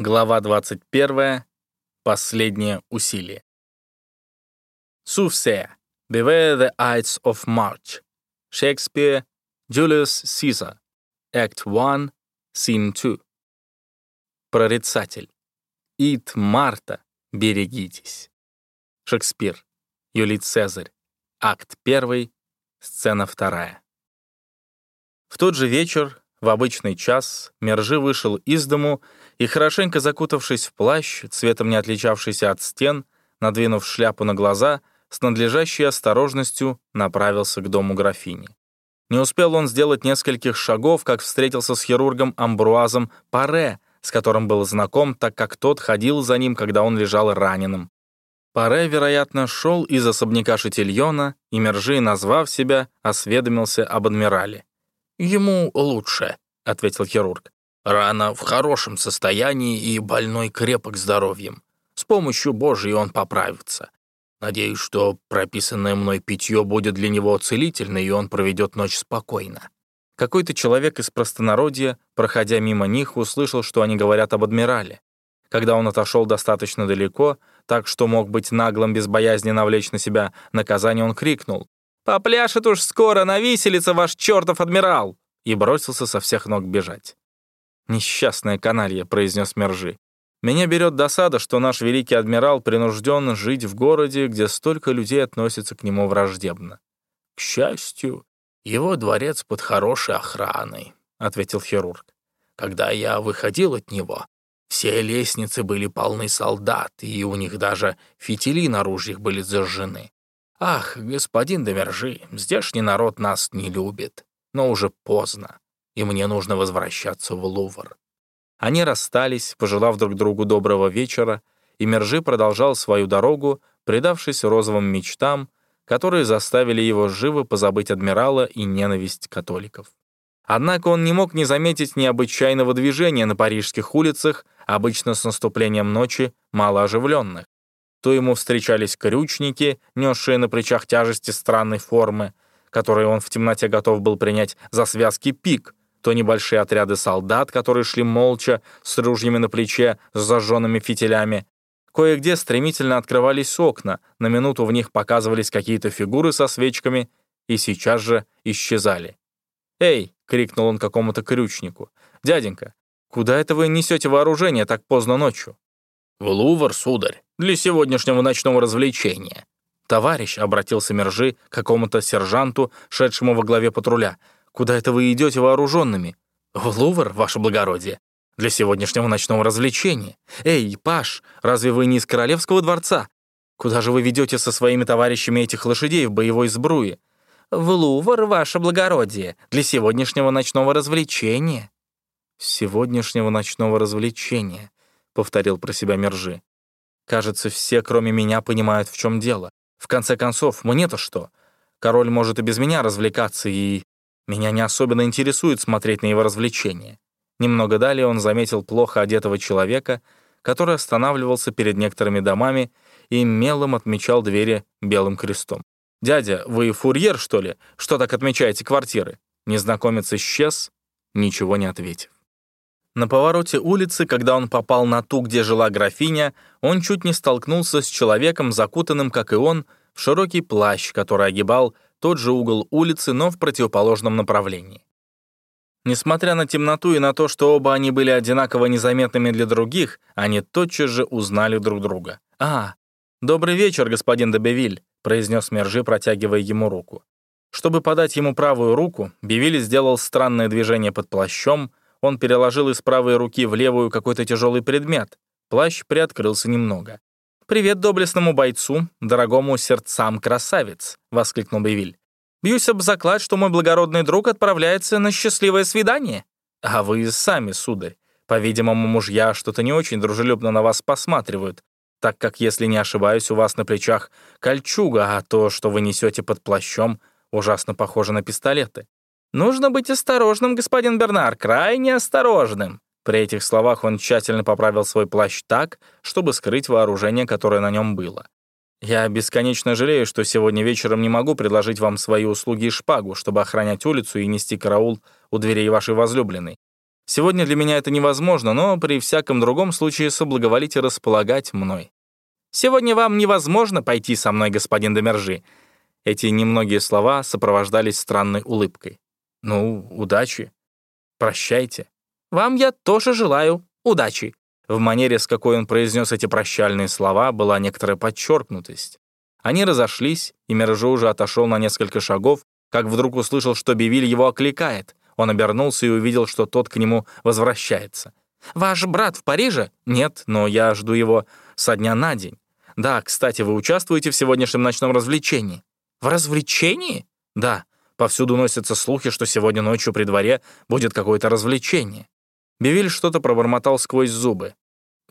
Глава 21. Последнее усилие. Soothsayer. Beware the Ides of March. Shakespeare. Julius Caesar. Act 1. Scene 2. Прорицатель. Ид Марта. Берегитесь. Шекспир. Юлий Цезарь. Акт 1. Сцена 2. В тот же вечер в обычный час Мержи вышел из дому и, хорошенько закутавшись в плащ, цветом не отличавшийся от стен, надвинув шляпу на глаза, с надлежащей осторожностью направился к дому графини. Не успел он сделать нескольких шагов, как встретился с хирургом Амбруазом Паре, с которым был знаком, так как тот ходил за ним, когда он лежал раненым. Паре, вероятно, шел из особняка Шатильона, и Мержи, назвав себя, осведомился об адмирале. «Ему лучше», — ответил хирург. «Рана в хорошем состоянии и больной крепок здоровьем. С помощью Божией он поправится. Надеюсь, что прописанное мной питье будет для него целительно, и он проведет ночь спокойно». Какой-то человек из простонародья, проходя мимо них, услышал, что они говорят об адмирале. Когда он отошел достаточно далеко, так что мог быть наглым без боязни навлечь на себя наказание, он крикнул «Попляшет уж скоро на виселице ваш чертов адмирал!» и бросился со всех ног бежать. «Несчастная каналья», — произнес Мержи. «Меня берет досада, что наш великий адмирал принужден жить в городе, где столько людей относятся к нему враждебно». «К счастью, его дворец под хорошей охраной», — ответил хирург. «Когда я выходил от него, все лестницы были полны солдат, и у них даже фитили на ружьях были зажжены. «Ах, господин Домержи, здешний народ нас не любит, но уже поздно, и мне нужно возвращаться в Лувр». Они расстались, пожелав друг другу доброго вечера, и Мержи продолжал свою дорогу, предавшись розовым мечтам, которые заставили его живо позабыть адмирала и ненависть католиков. Однако он не мог не заметить необычайного движения на парижских улицах, обычно с наступлением ночи, малооживленных то ему встречались крючники, несшие на плечах тяжести странной формы, которые он в темноте готов был принять за связки пик, то небольшие отряды солдат, которые шли молча, с ружьями на плече, с зажженными фитилями. Кое-где стремительно открывались окна, на минуту в них показывались какие-то фигуры со свечками и сейчас же исчезали. «Эй!» — крикнул он какому-то крючнику. «Дяденька, куда это вы несете вооружение так поздно ночью?» «В Лувр, сударь, для сегодняшнего ночного развлечения». «Товарищ», — обратился Мержи к какому-то сержанту, шедшему во главе патруля, «куда это вы идете вооруженными?» «В Лувр, ваше благородие, для сегодняшнего ночного развлечения. Эй, Паш, разве вы не из Королевского дворца? Куда же вы ведете со своими товарищами этих лошадей в боевой сбруе?» «В Лувр, ваше благородие, для сегодняшнего ночного развлечения». «Сегодняшнего ночного развлечения», повторил про себя Мержи. Кажется, все, кроме меня, понимают, в чем дело. В конце концов, мне-то что? Король может и без меня развлекаться, и меня не особенно интересует смотреть на его развлечения. Немного далее он заметил плохо одетого человека, который останавливался перед некоторыми домами и мелом отмечал двери белым крестом. «Дядя, вы фурьер, что ли? Что так отмечаете квартиры?» Незнакомец исчез, ничего не ответив. На повороте улицы, когда он попал на ту, где жила графиня, он чуть не столкнулся с человеком, закутанным, как и он, в широкий плащ, который огибал тот же угол улицы, но в противоположном направлении. Несмотря на темноту и на то, что оба они были одинаково незаметными для других, они тотчас же узнали друг друга. «А, добрый вечер, господин Добевиль», — произнес Мержи, протягивая ему руку. Чтобы подать ему правую руку, Бевиль сделал странное движение под плащом, он переложил из правой руки в левую какой-то тяжелый предмет. Плащ приоткрылся немного. «Привет доблестному бойцу, дорогому сердцам красавец!» — воскликнул Бевиль. «Бьюсь об заклад, что мой благородный друг отправляется на счастливое свидание. А вы сами, сударь. По-видимому, мужья что-то не очень дружелюбно на вас посматривают, так как, если не ошибаюсь, у вас на плечах кольчуга, а то, что вы несете под плащом, ужасно похоже на пистолеты. «Нужно быть осторожным, господин Бернар, крайне осторожным». При этих словах он тщательно поправил свой плащ так, чтобы скрыть вооружение, которое на нем было. «Я бесконечно жалею, что сегодня вечером не могу предложить вам свои услуги и шпагу, чтобы охранять улицу и нести караул у дверей вашей возлюбленной. Сегодня для меня это невозможно, но при всяком другом случае соблаговолите располагать мной. Сегодня вам невозможно пойти со мной, господин Демержи. Эти немногие слова сопровождались странной улыбкой. Ну, удачи. Прощайте. Вам я тоже желаю удачи. В манере, с какой он произнес эти прощальные слова, была некоторая подчеркнутость. Они разошлись, и Мержо уже отошел на несколько шагов, как вдруг услышал, что Бивиль его окликает. Он обернулся и увидел, что тот к нему возвращается. «Ваш брат в Париже?» «Нет, но я жду его со дня на день. Да, кстати, вы участвуете в сегодняшнем ночном развлечении?» «В развлечении?» «Да. Повсюду носятся слухи, что сегодня ночью при дворе будет какое-то развлечение». Бивиль что-то пробормотал сквозь зубы.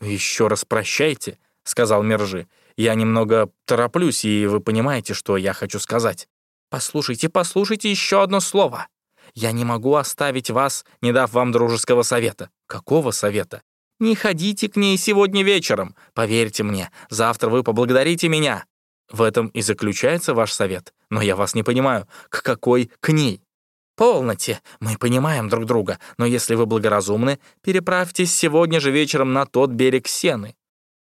«Еще раз прощайте», — сказал Мержи. «Я немного тороплюсь, и вы понимаете, что я хочу сказать». «Послушайте, послушайте еще одно слово. Я не могу оставить вас, не дав вам дружеского совета». «Какого совета?» «Не ходите к ней сегодня вечером. Поверьте мне, завтра вы поблагодарите меня». В этом и заключается ваш совет. Но я вас не понимаю. К какой к ней? «Полноте, мы понимаем друг друга, но если вы благоразумны, переправьтесь сегодня же вечером на тот берег Сены».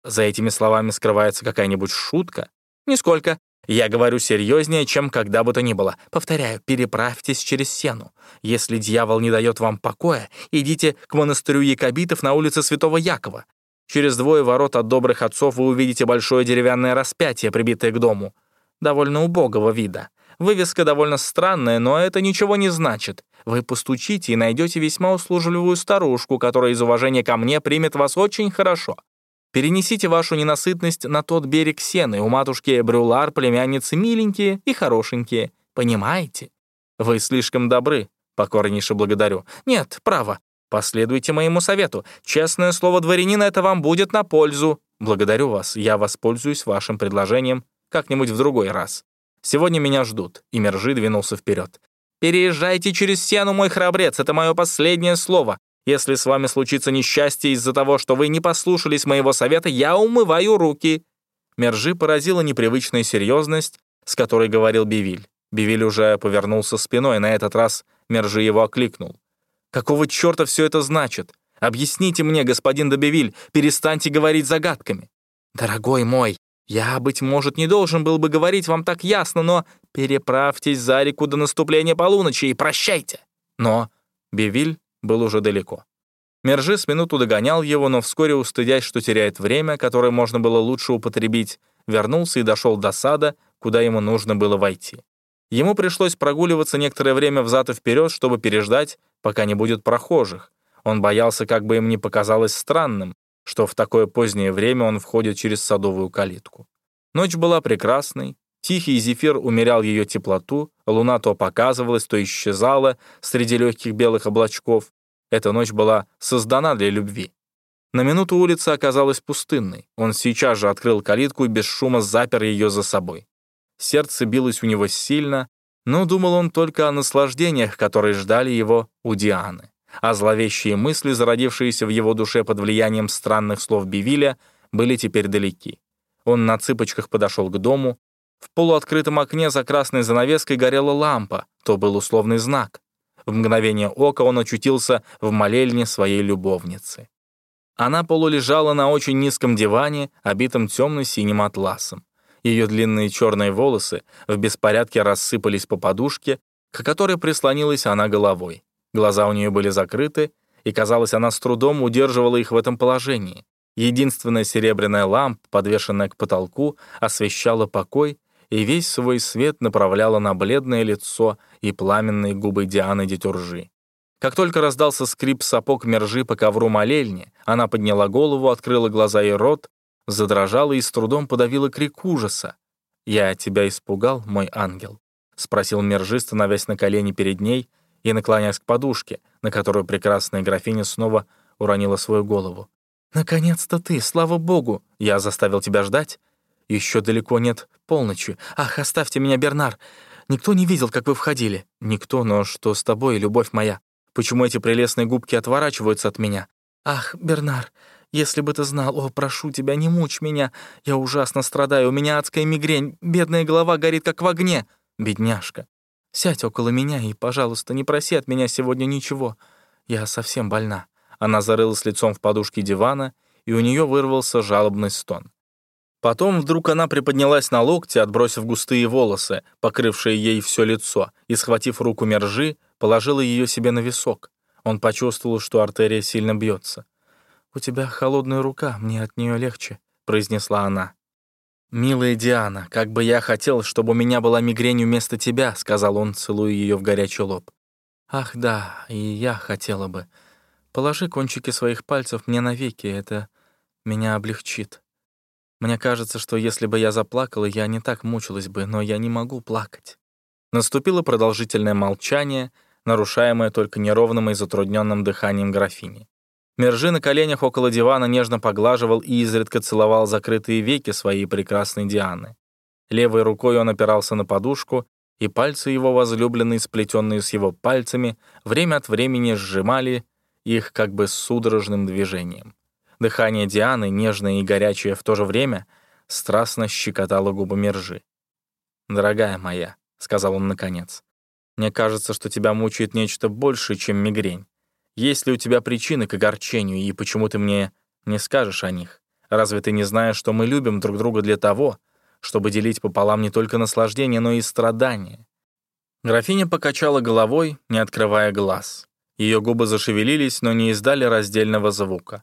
За этими словами скрывается какая-нибудь шутка? Нисколько. Я говорю серьезнее, чем когда бы то ни было. Повторяю, переправьтесь через Сену. Если дьявол не дает вам покоя, идите к монастырю якобитов на улице Святого Якова. Через двое ворот от добрых отцов вы увидите большое деревянное распятие, прибитое к дому. Довольно убогого вида. Вывеска довольно странная, но это ничего не значит. Вы постучите и найдете весьма услужливую старушку, которая из уважения ко мне примет вас очень хорошо. Перенесите вашу ненасытность на тот берег Сены. У матушки Брюлар племянницы миленькие и хорошенькие. Понимаете? Вы слишком добры. Покорнейше благодарю. Нет, право. Последуйте моему совету. Честное слово дворянина это вам будет на пользу. Благодарю вас. Я воспользуюсь вашим предложением как-нибудь в другой раз. Сегодня меня ждут». И Мержи двинулся вперед. «Переезжайте через сену, мой храбрец, это мое последнее слово. Если с вами случится несчастье из-за того, что вы не послушались моего совета, я умываю руки». Мержи поразила непривычная серьезность, с которой говорил Бивиль. Бивиль уже повернулся спиной, на этот раз Мержи его окликнул. «Какого черта все это значит? Объясните мне, господин Добивиль, перестаньте говорить загадками». «Дорогой мой, я, быть может, не должен был бы говорить вам так ясно, но переправьтесь за реку до наступления полуночи и прощайте». Но Бевиль был уже далеко. Мержи с минуту догонял его, но вскоре, устыдясь, что теряет время, которое можно было лучше употребить, вернулся и дошел до сада, куда ему нужно было войти. Ему пришлось прогуливаться некоторое время взад и вперед, чтобы переждать, пока не будет прохожих. Он боялся, как бы им ни показалось странным, что в такое позднее время он входит через садовую калитку. Ночь была прекрасной, тихий зефир умерял ее теплоту, луна то показывалась, то исчезала среди легких белых облачков. Эта ночь была создана для любви. На минуту улица оказалась пустынной. Он сейчас же открыл калитку и без шума запер ее за собой. Сердце билось у него сильно, но думал он только о наслаждениях, которые ждали его у Дианы а зловещие мысли, зародившиеся в его душе под влиянием странных слов Бивиля, были теперь далеки. Он на цыпочках подошел к дому. В полуоткрытом окне за красной занавеской горела лампа, то был условный знак. В мгновение ока он очутился в молельне своей любовницы. Она полулежала на очень низком диване, обитом темно-синим атласом. Ее длинные черные волосы в беспорядке рассыпались по подушке, к которой прислонилась она головой. Глаза у нее были закрыты, и, казалось, она с трудом удерживала их в этом положении. Единственная серебряная лампа, подвешенная к потолку, освещала покой и весь свой свет направляла на бледное лицо и пламенные губы Дианы Детюржи. Как только раздался скрип сапог мержи по ковру молельни, она подняла голову, открыла глаза и рот, задрожала и с трудом подавила крик ужаса. «Я тебя испугал, мой ангел?» — спросил мержи, становясь на колени перед ней и наклоняясь к подушке, на которую прекрасная графиня снова уронила свою голову. «Наконец-то ты, слава богу! Я заставил тебя ждать? Еще далеко нет полночи. Ах, оставьте меня, Бернар! Никто не видел, как вы входили. Никто, но что с тобой, любовь моя? Почему эти прелестные губки отворачиваются от меня? Ах, Бернар, если бы ты знал, о, прошу тебя, не мучь меня. Я ужасно страдаю, у меня адская мигрень, бедная голова горит, как в огне. Бедняжка, Сядь около меня и, пожалуйста, не проси от меня сегодня ничего. Я совсем больна». Она зарылась лицом в подушке дивана, и у нее вырвался жалобный стон. Потом вдруг она приподнялась на локте, отбросив густые волосы, покрывшие ей все лицо, и, схватив руку Мержи, положила ее себе на висок. Он почувствовал, что артерия сильно бьется. «У тебя холодная рука, мне от нее легче», — произнесла она. «Милая Диана, как бы я хотел, чтобы у меня была мигрень вместо тебя», — сказал он, целуя ее в горячий лоб. «Ах, да, и я хотела бы. Положи кончики своих пальцев мне навеки, это меня облегчит. Мне кажется, что если бы я заплакала, я не так мучилась бы, но я не могу плакать». Наступило продолжительное молчание, нарушаемое только неровным и затрудненным дыханием графини. Мержи на коленях около дивана нежно поглаживал и изредка целовал закрытые веки своей прекрасной Дианы. Левой рукой он опирался на подушку, и пальцы его возлюбленные, сплетенные с его пальцами, время от времени сжимали их как бы судорожным движением. Дыхание Дианы, нежное и горячее в то же время, страстно щекотало губы Мержи. «Дорогая моя», — сказал он наконец, — «мне кажется, что тебя мучает нечто большее, чем мигрень. Есть ли у тебя причины к огорчению, и почему ты мне не скажешь о них? Разве ты не знаешь, что мы любим друг друга для того, чтобы делить пополам не только наслаждение, но и страдания?» Графиня покачала головой, не открывая глаз. Ее губы зашевелились, но не издали раздельного звука.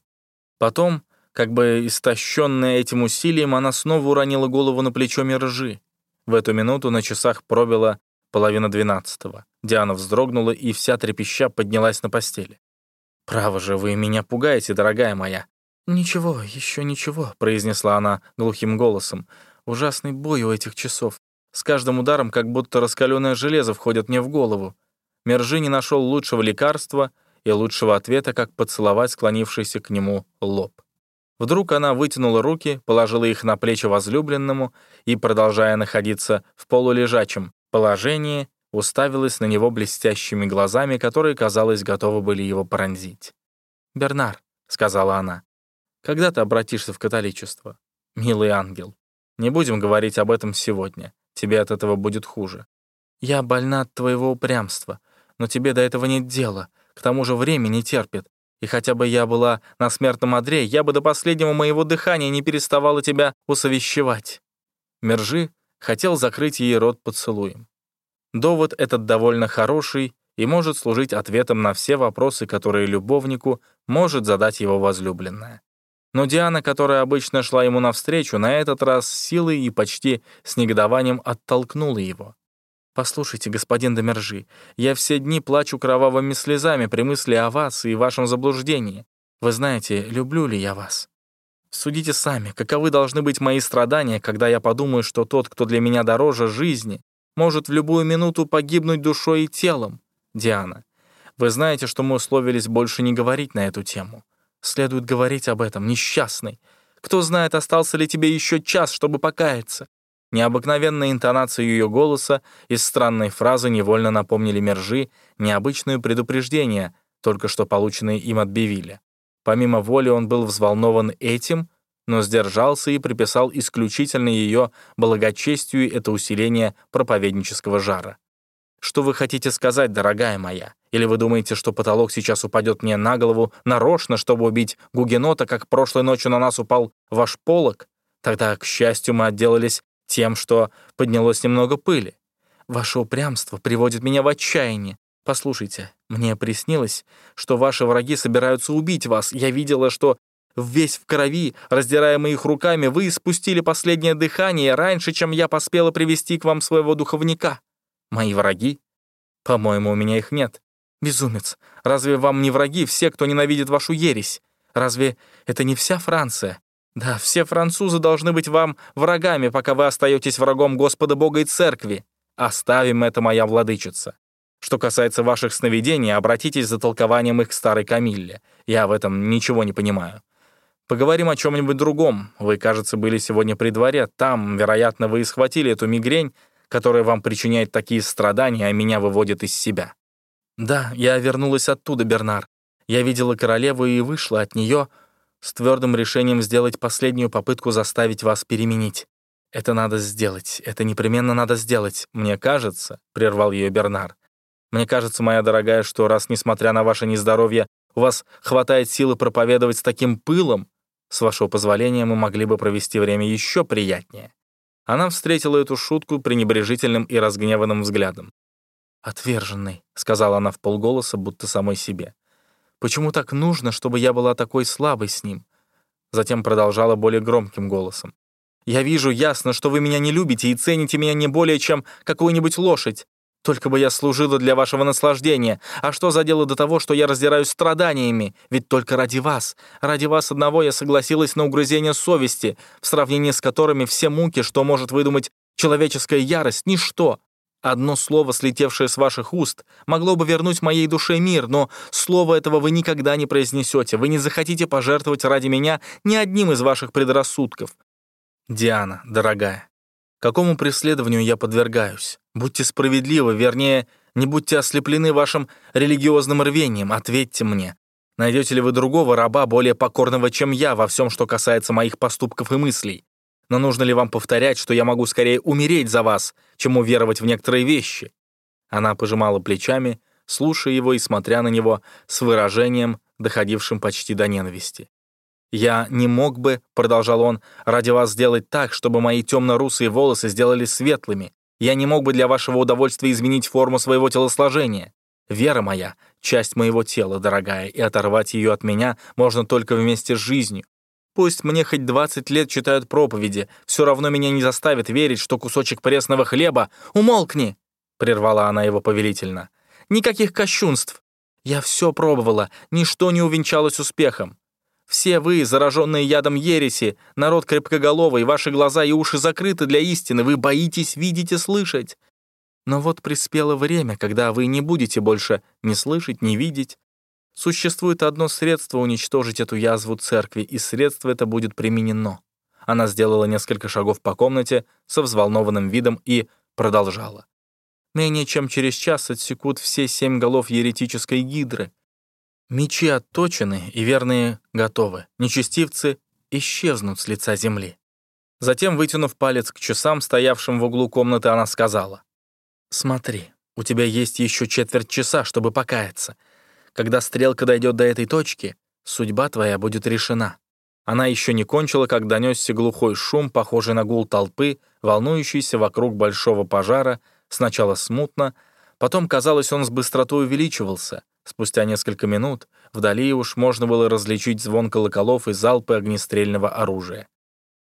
Потом, как бы истощенная этим усилием, она снова уронила голову на плечо Мержи. В эту минуту на часах пробило половина двенадцатого. Диана вздрогнула и вся трепеща поднялась на постели. «Право же, вы меня пугаете, дорогая моя». «Ничего, еще ничего», — произнесла она глухим голосом. «Ужасный бой у этих часов. С каждым ударом как будто раскаленное железо входит мне в голову». Мержи не нашел лучшего лекарства и лучшего ответа, как поцеловать склонившийся к нему лоб. Вдруг она вытянула руки, положила их на плечи возлюбленному и, продолжая находиться в полулежачем положении, уставилась на него блестящими глазами, которые, казалось, готовы были его пронзить. «Бернар», — сказала она, — «когда ты обратишься в католичество? Милый ангел, не будем говорить об этом сегодня, тебе от этого будет хуже. Я больна от твоего упрямства, но тебе до этого нет дела, к тому же время не терпит, и хотя бы я была на смертном одре, я бы до последнего моего дыхания не переставала тебя усовещевать». Мержи хотел закрыть ей рот поцелуем. Довод этот довольно хороший и может служить ответом на все вопросы, которые любовнику может задать его возлюбленная. Но Диана, которая обычно шла ему навстречу, на этот раз силой и почти с негодованием оттолкнула его. «Послушайте, господин Домержи, я все дни плачу кровавыми слезами при мысли о вас и вашем заблуждении. Вы знаете, люблю ли я вас? Судите сами, каковы должны быть мои страдания, когда я подумаю, что тот, кто для меня дороже жизни, может в любую минуту погибнуть душой и телом. Диана, вы знаете, что мы условились больше не говорить на эту тему. Следует говорить об этом, несчастный. Кто знает, остался ли тебе еще час, чтобы покаяться. Необыкновенная интонация ее голоса и странной фразы невольно напомнили Мержи необычное предупреждение, только что полученное им от Бевиля. Помимо воли он был взволнован этим, но сдержался и приписал исключительно ее благочестию это усиление проповеднического жара. «Что вы хотите сказать, дорогая моя? Или вы думаете, что потолок сейчас упадет мне на голову нарочно, чтобы убить гугенота, как прошлой ночью на нас упал ваш полог? Тогда, к счастью, мы отделались тем, что поднялось немного пыли. Ваше упрямство приводит меня в отчаяние. Послушайте, мне приснилось, что ваши враги собираются убить вас. Я видела, что Весь в крови, раздираемый их руками, вы испустили последнее дыхание раньше, чем я поспела привести к вам своего духовника. Мои враги? По-моему, у меня их нет. Безумец, разве вам не враги все, кто ненавидит вашу ересь? Разве это не вся Франция? Да, все французы должны быть вам врагами, пока вы остаетесь врагом Господа Бога и Церкви. Оставим это, моя владычица. Что касается ваших сновидений, обратитесь за толкованием их к старой Камилле. Я в этом ничего не понимаю. Поговорим о чем-нибудь другом. Вы, кажется, были сегодня при дворе. Там, вероятно, вы и схватили эту мигрень, которая вам причиняет такие страдания, а меня выводит из себя. Да, я вернулась оттуда, Бернар. Я видела королеву и вышла от нее с твердым решением сделать последнюю попытку заставить вас переменить. Это надо сделать, это непременно надо сделать, мне кажется, — прервал ее Бернар. Мне кажется, моя дорогая, что раз, несмотря на ваше нездоровье, у вас хватает силы проповедовать с таким пылом, с вашего позволения мы могли бы провести время еще приятнее». Она встретила эту шутку пренебрежительным и разгневанным взглядом. «Отверженный», — сказала она в полголоса, будто самой себе. «Почему так нужно, чтобы я была такой слабой с ним?» Затем продолжала более громким голосом. «Я вижу ясно, что вы меня не любите и цените меня не более, чем какую-нибудь лошадь. Только бы я служила для вашего наслаждения. А что за дело до того, что я раздираюсь страданиями? Ведь только ради вас, ради вас одного я согласилась на угрызение совести, в сравнении с которыми все муки, что может выдумать человеческая ярость, ничто. Одно слово, слетевшее с ваших уст, могло бы вернуть моей душе мир, но слово этого вы никогда не произнесете, вы не захотите пожертвовать ради меня ни одним из ваших предрассудков. Диана, дорогая, какому преследованию я подвергаюсь? Будьте справедливы, вернее, не будьте ослеплены вашим религиозным рвением, ответьте мне. Найдете ли вы другого раба, более покорного, чем я, во всем, что касается моих поступков и мыслей? Но нужно ли вам повторять, что я могу скорее умереть за вас, чем уверовать в некоторые вещи?» Она пожимала плечами, слушая его и смотря на него с выражением, доходившим почти до ненависти. «Я не мог бы, — продолжал он, — ради вас сделать так, чтобы мои темно-русые волосы сделали светлыми. Я не мог бы для вашего удовольствия изменить форму своего телосложения. Вера моя — часть моего тела, дорогая, и оторвать ее от меня можно только вместе с жизнью. Пусть мне хоть 20 лет читают проповеди, все равно меня не заставит верить, что кусочек пресного хлеба... Умолкни!» — прервала она его повелительно. «Никаких кощунств. Я все пробовала, ничто не увенчалось успехом. Все вы, зараженные ядом ереси, народ крепкоголовый, ваши глаза и уши закрыты для истины, вы боитесь видеть и слышать. Но вот приспело время, когда вы не будете больше ни слышать, ни видеть, Существует одно средство уничтожить эту язву церкви, и средство это будет применено. Она сделала несколько шагов по комнате со взволнованным видом и продолжала. Менее чем через час отсекут все семь голов еретической гидры. Мечи отточены, и верные готовы. Нечестивцы исчезнут с лица земли. Затем, вытянув палец к часам, стоявшим в углу комнаты, она сказала. «Смотри, у тебя есть еще четверть часа, чтобы покаяться. Когда стрелка дойдет до этой точки, судьба твоя будет решена». Она еще не кончила, как донесся глухой шум, похожий на гул толпы, волнующийся вокруг большого пожара, сначала смутно, потом, казалось, он с быстротой увеличивался. Спустя несколько минут вдали уж можно было различить звон колоколов и залпы огнестрельного оружия.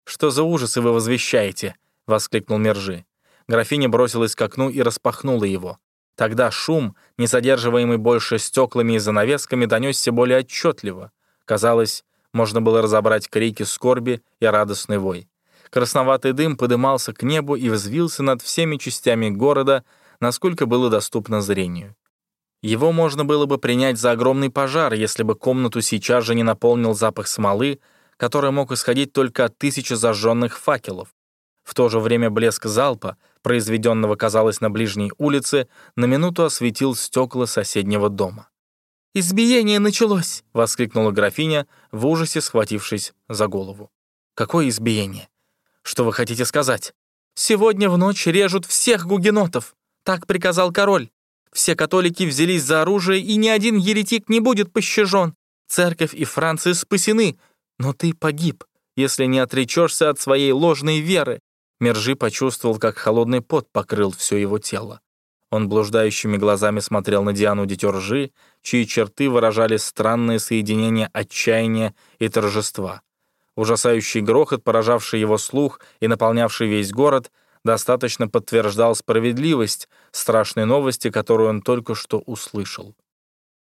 «Что за ужасы вы возвещаете?» — воскликнул Мержи. Графиня бросилась к окну и распахнула его. Тогда шум, не задерживаемый больше стеклами и занавесками, донесся более отчетливо. Казалось, можно было разобрать крики скорби и радостный вой. Красноватый дым подымался к небу и взвился над всеми частями города, насколько было доступно зрению. Его можно было бы принять за огромный пожар, если бы комнату сейчас же не наполнил запах смолы, который мог исходить только от тысячи зажженных факелов. В то же время блеск залпа, произведенного, казалось, на ближней улице, на минуту осветил стекла соседнего дома. «Избиение началось!» — воскликнула графиня, в ужасе схватившись за голову. «Какое избиение? Что вы хотите сказать?» «Сегодня в ночь режут всех гугенотов!» Так приказал король. Все католики взялись за оружие, и ни один еретик не будет пощажен. Церковь и Франция спасены, но ты погиб, если не отречешься от своей ложной веры. Мержи почувствовал, как холодный пот покрыл все его тело. Он блуждающими глазами смотрел на Диану Детержи, чьи черты выражали странное соединение отчаяния и торжества. Ужасающий грохот, поражавший его слух и наполнявший весь город, достаточно подтверждал справедливость страшной новости, которую он только что услышал.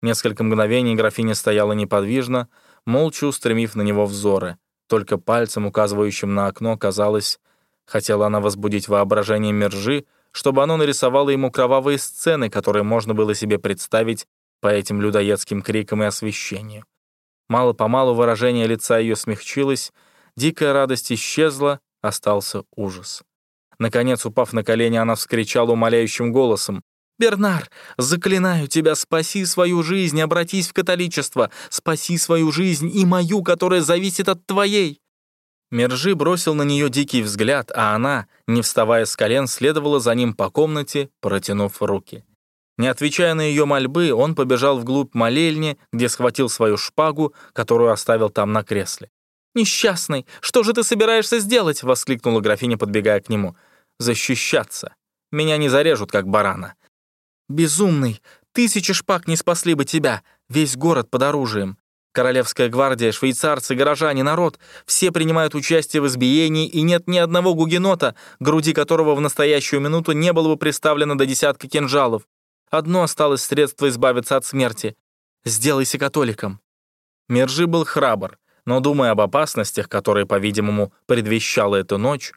Несколько мгновений графиня стояла неподвижно, молча устремив на него взоры. Только пальцем, указывающим на окно, казалось, Хотела она возбудить воображение Мержи, чтобы оно нарисовало ему кровавые сцены, которые можно было себе представить по этим людоедским крикам и освещению. Мало-помалу выражение лица ее смягчилось, дикая радость исчезла, остался ужас. Наконец, упав на колени, она вскричала умоляющим голосом. «Бернар, заклинаю тебя, спаси свою жизнь, обратись в католичество, спаси свою жизнь и мою, которая зависит от твоей!» Мержи бросил на нее дикий взгляд, а она, не вставая с колен, следовала за ним по комнате, протянув руки. Не отвечая на ее мольбы, он побежал вглубь молельни, где схватил свою шпагу, которую оставил там на кресле. «Несчастный, что же ты собираешься сделать?» — воскликнула графиня, подбегая к нему. «Защищаться. Меня не зарежут, как барана». «Безумный! Тысячи шпаг не спасли бы тебя. Весь город под оружием. Королевская гвардия, швейцарцы, горожане, народ — все принимают участие в избиении, и нет ни одного гугенота, груди которого в настоящую минуту не было бы приставлено до десятка кинжалов. Одно осталось средство избавиться от смерти. Сделайся католиком». Мержи был храбр, но, думая об опасностях, которые, по-видимому, предвещала эту ночь,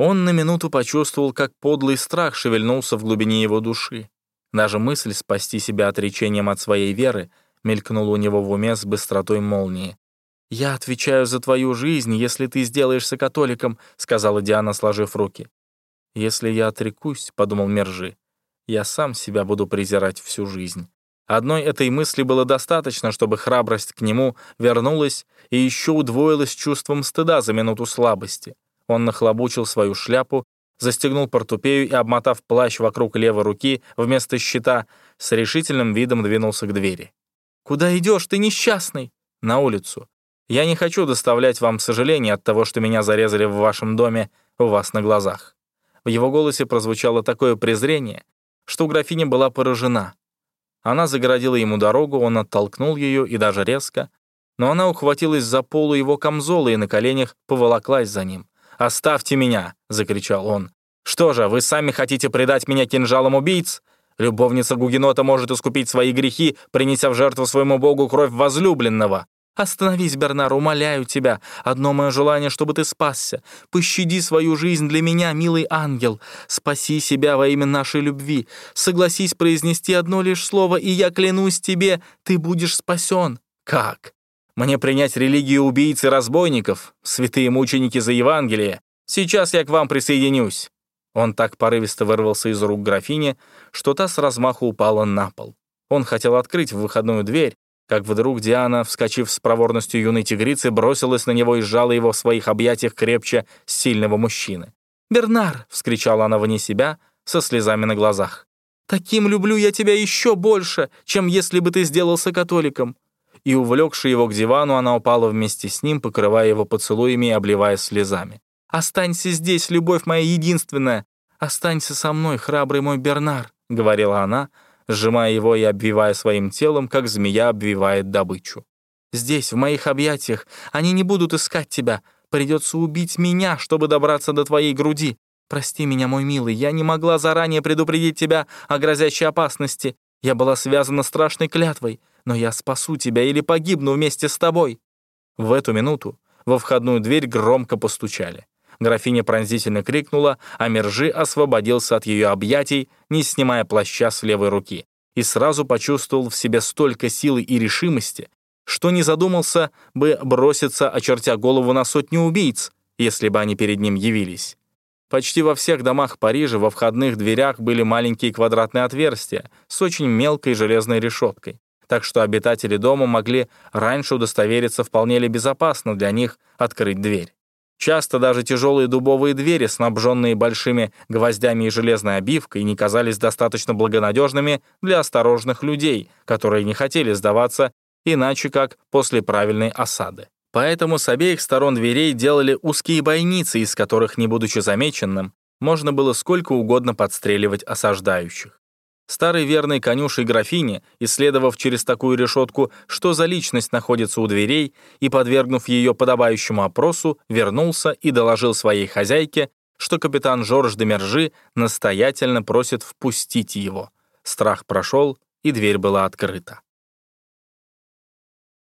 он на минуту почувствовал, как подлый страх шевельнулся в глубине его души. Даже мысль спасти себя отречением от своей веры мелькнула у него в уме с быстротой молнии. «Я отвечаю за твою жизнь, если ты сделаешься католиком», — сказала Диана, сложив руки. «Если я отрекусь», — подумал Мержи, — «я сам себя буду презирать всю жизнь». Одной этой мысли было достаточно, чтобы храбрость к нему вернулась и еще удвоилась чувством стыда за минуту слабости. Он нахлобучил свою шляпу, застегнул портупею и, обмотав плащ вокруг левой руки вместо щита, с решительным видом двинулся к двери. «Куда идешь, ты несчастный?» «На улицу. Я не хочу доставлять вам сожаления от того, что меня зарезали в вашем доме у вас на глазах». В его голосе прозвучало такое презрение, что графиня была поражена. Она загородила ему дорогу, он оттолкнул ее и даже резко, но она ухватилась за полу его камзола и на коленях поволоклась за ним. «Оставьте меня!» — закричал он. «Что же, вы сами хотите предать меня кинжалом убийц? Любовница Гугенота может искупить свои грехи, принеся в жертву своему богу кровь возлюбленного. Остановись, Бернар, умоляю тебя. Одно мое желание, чтобы ты спасся. Пощади свою жизнь для меня, милый ангел. Спаси себя во имя нашей любви. Согласись произнести одно лишь слово, и я клянусь тебе, ты будешь спасен. Как? Мне принять религию убийц и разбойников, святые мученики за Евангелие? Сейчас я к вам присоединюсь». Он так порывисто вырвался из рук графини, что та с размаху упала на пол. Он хотел открыть выходную дверь, как вдруг Диана, вскочив с проворностью юной тигрицы, бросилась на него и сжала его в своих объятиях крепче сильного мужчины. «Бернар!» — вскричала она вне себя, со слезами на глазах. «Таким люблю я тебя еще больше, чем если бы ты сделался католиком!» И, увлекши его к дивану, она упала вместе с ним, покрывая его поцелуями и обливая слезами. «Останься здесь, любовь моя единственная! Останься со мной, храбрый мой Бернар!» — говорила она, — сжимая его и обвивая своим телом, как змея обвивает добычу. «Здесь, в моих объятиях, они не будут искать тебя. Придется убить меня, чтобы добраться до твоей груди. Прости меня, мой милый, я не могла заранее предупредить тебя о грозящей опасности. Я была связана страшной клятвой, но я спасу тебя или погибну вместе с тобой». В эту минуту во входную дверь громко постучали. Графиня пронзительно крикнула, а Мержи освободился от ее объятий, не снимая плаща с левой руки, и сразу почувствовал в себе столько силы и решимости, что не задумался бы броситься, очертя голову на сотню убийц, если бы они перед ним явились. Почти во всех домах Парижа во входных дверях были маленькие квадратные отверстия с очень мелкой железной решеткой, так что обитатели дома могли раньше удостовериться, вполне ли безопасно для них открыть дверь. Часто даже тяжелые дубовые двери, снабженные большими гвоздями и железной обивкой, не казались достаточно благонадежными для осторожных людей, которые не хотели сдаваться иначе как после правильной осады. Поэтому с обеих сторон дверей делали узкие бойницы, из которых, не будучи замеченным, можно было сколько угодно подстреливать осаждающих. Старый верный конюшей графини, исследовав через такую решетку, что за личность находится у дверей, и, подвергнув ее подобающему опросу, вернулся и доложил своей хозяйке, что капитан Жорж де Мержи настоятельно просит впустить его. Страх прошел, и дверь была открыта.